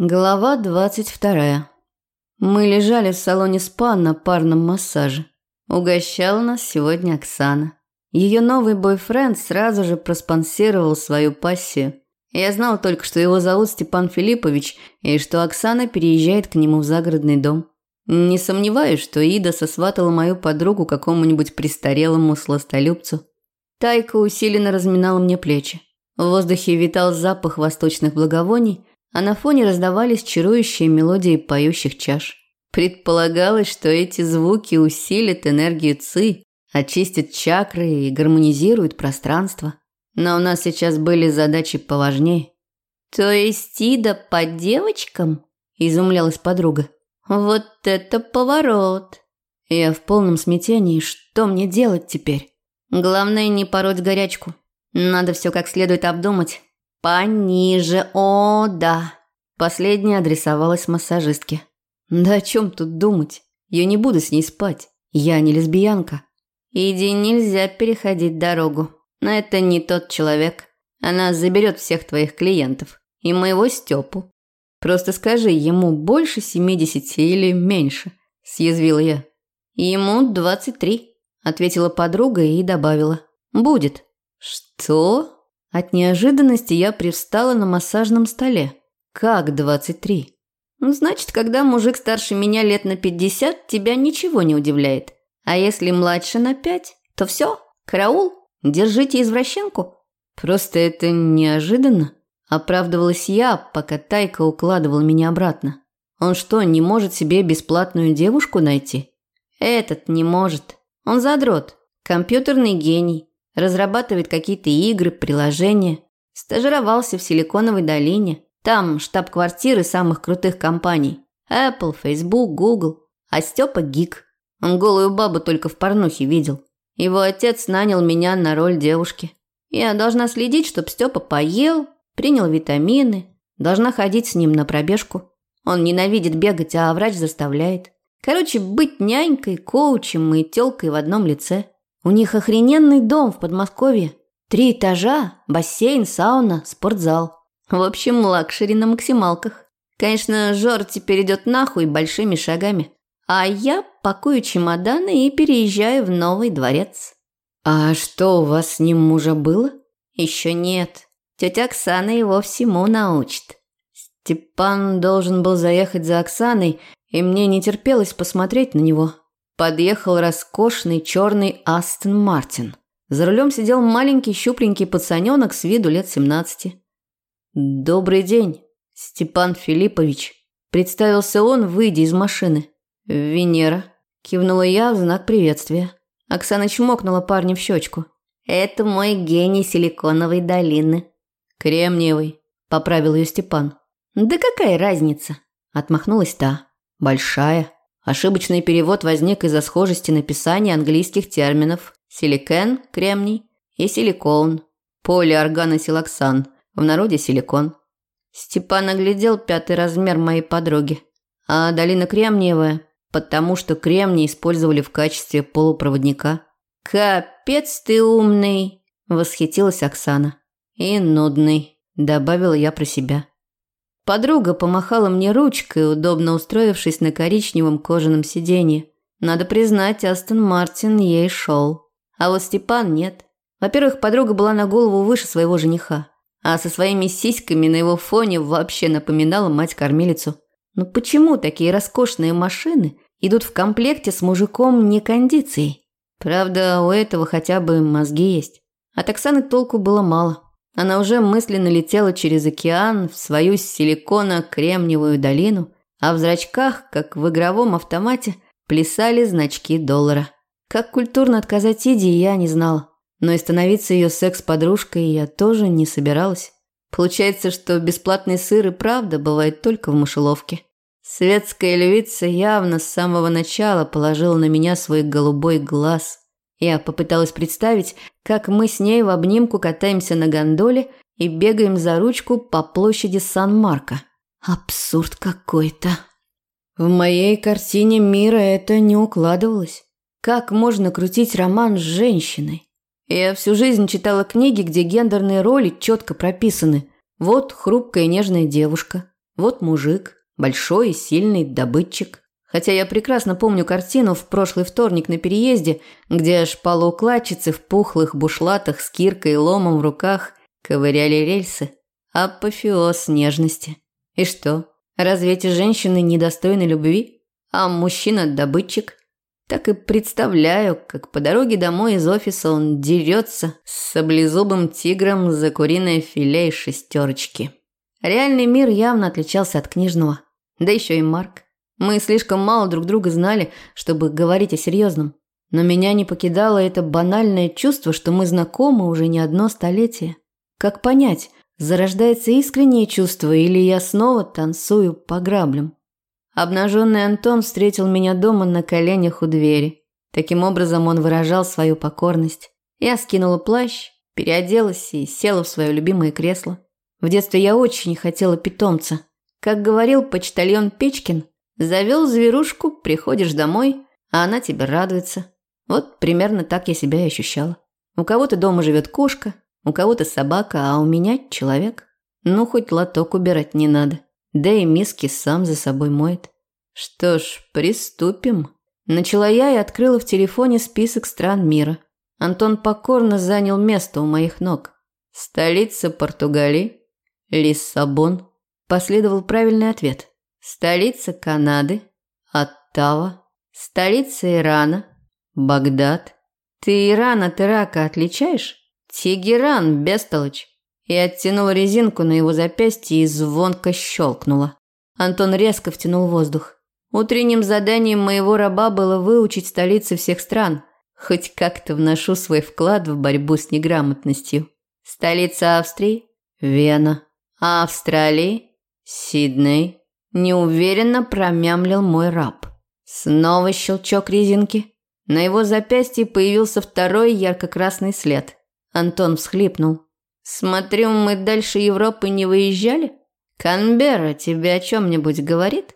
Глава двадцать вторая. Мы лежали в салоне спа на парном массаже. Угощала нас сегодня Оксана. Ее новый бойфренд сразу же проспонсировал свою пассию. Я знал только, что его зовут Степан Филиппович и что Оксана переезжает к нему в загородный дом. Не сомневаюсь, что Ида сосватала мою подругу какому-нибудь престарелому сластолюбцу. Тайка усиленно разминала мне плечи. В воздухе витал запах восточных благовоний, а на фоне раздавались чарующие мелодии поющих чаш. Предполагалось, что эти звуки усилят энергию ЦИ, очистят чакры и гармонизируют пространство. Но у нас сейчас были задачи поважнее. «То есть Ида по девочкам?» – изумлялась подруга. «Вот это поворот!» Я в полном смятении. Что мне делать теперь? Главное не пороть горячку. Надо все как следует обдумать. «Пониже, о, да!» Последняя адресовалась массажистке. «Да о чем тут думать? Я не буду с ней спать. Я не лесбиянка». «Иди, нельзя переходить дорогу. Но это не тот человек. Она заберет всех твоих клиентов. И моего Степу. Просто скажи, ему больше семидесяти или меньше?» – съязвила я. «Ему двадцать три», – ответила подруга и добавила. «Будет». «Что?» От неожиданности я привстала на массажном столе. Как 23? Ну, значит, когда мужик старше меня лет на 50, тебя ничего не удивляет. А если младше на 5, то все, караул, держите извращенку. Просто это неожиданно. Оправдывалась я, пока Тайка укладывал меня обратно. Он что, не может себе бесплатную девушку найти? Этот не может. Он задрот, компьютерный гений, разрабатывает какие-то игры, приложения. Стажировался в Силиконовой долине. Там штаб-квартиры самых крутых компаний. Apple, Facebook, Google. А Степа гик. Он голую бабу только в порнухе видел. Его отец нанял меня на роль девушки. Я должна следить, чтобы Степа поел, принял витамины, должна ходить с ним на пробежку. Он ненавидит бегать, а врач заставляет. Короче, быть нянькой, коучем и тёлкой в одном лице – у них охрененный дом в Подмосковье. Три этажа, бассейн, сауна, спортзал. В общем, luxury на максималках. Конечно, Жора теперь идет нахуй большими шагами. А я пакую чемоданы и переезжаю в новый дворец. А что у вас с ним уже было? Еще нет. Тетя Оксана его всему научит. Степан должен был заехать за Оксаной, и мне не терпелось посмотреть на него подъехал роскошный черный Астон Мартин. За рулем сидел маленький щупленький пацаненок с виду лет 17. «Добрый день, Степан Филиппович», – представился он, выйдя из машины. «Венера», – кивнула я в знак приветствия. Оксана чмокнула парня в щечку. «Это мой гений силиконовой долины». «Кремниевый», – поправил ее Степан. «Да какая разница?» – отмахнулась та. «Большая». Ошибочный перевод возник из-за схожести написания английских терминов силикен – кремний и силикон – полиорганосилоксан, в народе силикон. Степан оглядел пятый размер моей подруги. А долина Кремниевая, потому что кремний использовали в качестве полупроводника. «Капец ты умный!» – восхитилась Оксана. «И нудный», – добавила я про себя. Подруга помахала мне ручкой, удобно устроившись на коричневом кожаном сиденье. Надо признать, Астон Мартин ей шел. А вот Степан нет. Во-первых, подруга была на голову выше своего жениха, а со своими сиськами на его фоне вообще напоминала мать-кормилицу. Но почему такие роскошные машины идут в комплекте с мужиком не кондицией? Правда, у этого хотя бы мозги есть. От Оксаны толку было мало. Она уже мысленно летела через океан в свою силиконо-кремниевую долину, а в зрачках, как в игровом автомате, плясали значки доллара. Как культурно отказать Иде, я не знала. Но и становиться ее секс-подружкой я тоже не собиралась. Получается, что бесплатный сыр и правда бывает только в мышеловке. Светская львица явно с самого начала положила на меня свой голубой глаз. Я попыталась представить, как мы с ней в обнимку катаемся на гондоле и бегаем за ручку по площади Сан-Марко. Абсурд какой-то. В моей картине мира это не укладывалось. Как можно крутить роман с женщиной? Я всю жизнь читала книги, где гендерные роли четко прописаны. Вот хрупкая нежная девушка. Вот мужик, большой и сильный добытчик. Хотя я прекрасно помню картину в прошлый вторник на переезде, где шпалоукладчицы в пухлых бушлатах с киркой и ломом в руках ковыряли рельсы. Апофеоз нежности. И что, разве эти женщины недостойны любви? А мужчина – добытчик? Так и представляю, как по дороге домой из офиса он дерется с саблезубым тигром за куриное филе и шестерочки. Реальный мир явно отличался от книжного. Да еще и Марк. Мы слишком мало друг друга знали, чтобы говорить о серьезном. Но меня не покидало это банальное чувство, что мы знакомы уже не одно столетие. Как понять, зарождается искреннее чувство или я снова танцую по граблям? Обнаженный Антон встретил меня дома на коленях у двери. Таким образом он выражал свою покорность. Я скинула плащ, переоделась и села в свое любимое кресло. В детстве я очень хотела питомца. Как говорил почтальон Печкин, завел зверушку, приходишь домой, а она тебе радуется. Вот примерно так я себя и ощущала. У кого-то дома живет кошка, у кого-то собака, а у меня человек. Ну, хоть лоток убирать не надо. Да и миски сам за собой моет. Что ж, приступим. Начала я и открыла в телефоне список стран мира. Антон покорно занял место у моих ног. Столица Португалии, Лиссабон. Последовал правильный ответ. Столица Канады, Оттава. Столица Ирана, Багдад. Ты Иран от Ирака отличаешь? Тегеран, бестолочь. И оттянула резинку на его запястье и звонко щелкнула. Антон резко втянул воздух. Утренним заданием моего раба было выучить столицы всех стран. Хоть как-то вношу свой вклад в борьбу с неграмотностью. Столица Австрии? Вена. Австралии? Сидней. Неуверенно промямлил мой раб. Снова щелчок резинки. На его запястье появился второй ярко-красный след. Антон всхлипнул. «Смотрю, мы дальше Европы не выезжали? Канберра тебе о чем-нибудь говорит?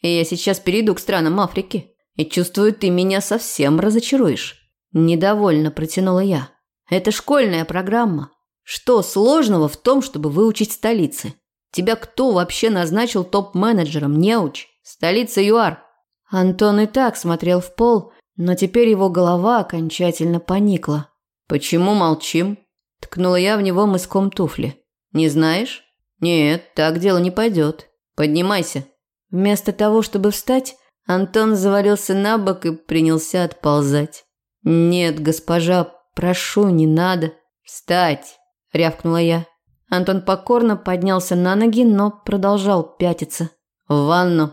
Я сейчас перейду к странам Африки, и чувствую, ты меня совсем разочаруешь». Недовольно протянула я. «Это школьная программа. Что сложного в том, чтобы выучить столицы? Тебя кто вообще назначил топ-менеджером, неуч? Столица ЮАР». Антон и так смотрел в пол, но теперь его голова окончательно поникла. «Почему молчим?» – ткнула я в него мыском туфли. «Не знаешь?» «Нет, так дело не пойдет. Поднимайся». Вместо того, чтобы встать, Антон завалился на бок и принялся отползать. «Нет, госпожа, прошу, не надо. Встать!» – рявкнула я. Антон покорно поднялся на ноги, но продолжал пятиться. «В ванну».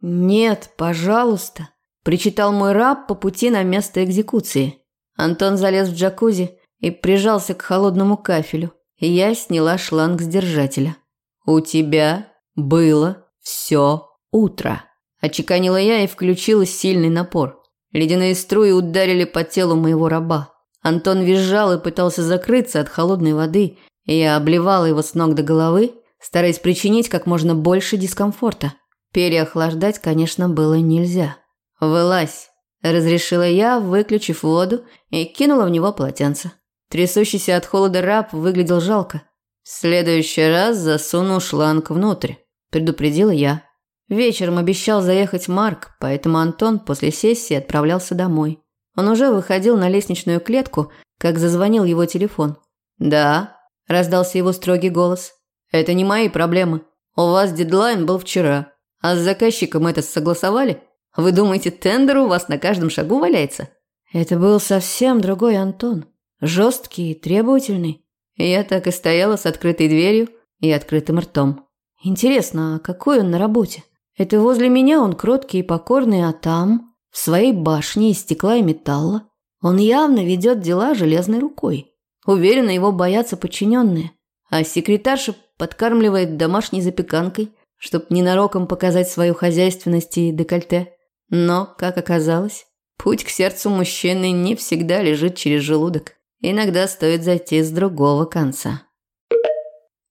«Нет, пожалуйста», – причитал мой раб по пути на место экзекуции. Антон залез в джакузи и прижался к холодному кафелю. Я сняла шланг с держателя. «У тебя было все утро», – очеканила я и включила сильный напор. Ледяные струи ударили по телу моего раба. Антон визжал и пытался закрыться от холодной воды, я обливала его с ног до головы, стараясь причинить как можно больше дискомфорта. Переохлаждать, конечно, было нельзя. «Вылазь!» Разрешила я, выключив воду, и кинула в него полотенце. Трясущийся от холода раб выглядел жалко. «В следующий раз засуну шланг внутрь», – предупредила я. Вечером обещал заехать Марк, поэтому Антон после сессии отправлялся домой. Он уже выходил на лестничную клетку, как зазвонил его телефон. «Да», – раздался его строгий голос. «Это не мои проблемы. У вас дедлайн был вчера. А с заказчиком это согласовали?» Вы думаете, тендер у вас на каждом шагу валяется? Это был совсем другой Антон. Жесткий и требовательный. Я так и стояла с открытой дверью и открытым ртом. Интересно, а какой он на работе? Это возле меня он кроткий и покорный, а там, в своей башне из стекла и металла, он явно ведет дела железной рукой. Уверена, его боятся подчиненные. А секретарша подкармливает домашней запеканкой, чтобы ненароком показать свою хозяйственность и декольте. Но, как оказалось, путь к сердцу мужчины не всегда лежит через желудок. Иногда стоит зайти с другого конца.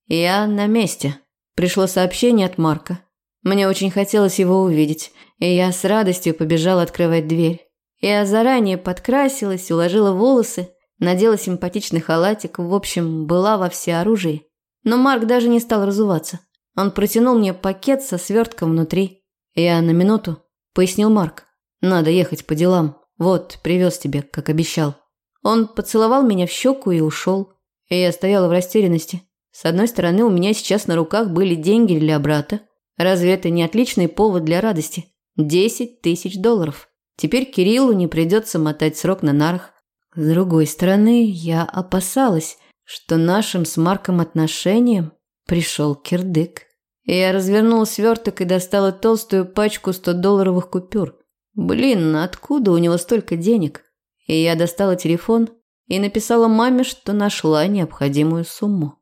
Я на месте. Пришло сообщение от Марка. Мне очень хотелось его увидеть, и я с радостью побежала открывать дверь. Я заранее подкрасилась, уложила волосы, надела симпатичный халатик, в общем, была во всеоружии. Но Марк даже не стал разуваться. Он протянул мне пакет со свертком внутри. «Я на минуту», – пояснил Марк. «Надо ехать по делам. Вот, привез тебе, как обещал». Он поцеловал меня в щеку и ушел. И я стояла в растерянности. С одной стороны, у меня сейчас на руках были деньги для брата. Разве это не отличный повод для радости? Десять тысяч долларов. Теперь Кириллу не придется мотать срок на нарах. С другой стороны, я опасалась, что нашим с Марком отношениям пришел кирдык. Я развернула сверток и достала толстую пачку 100-долларовых купюр. Блин, откуда у него столько денег? И я достала телефон и написала маме, что нашла необходимую сумму.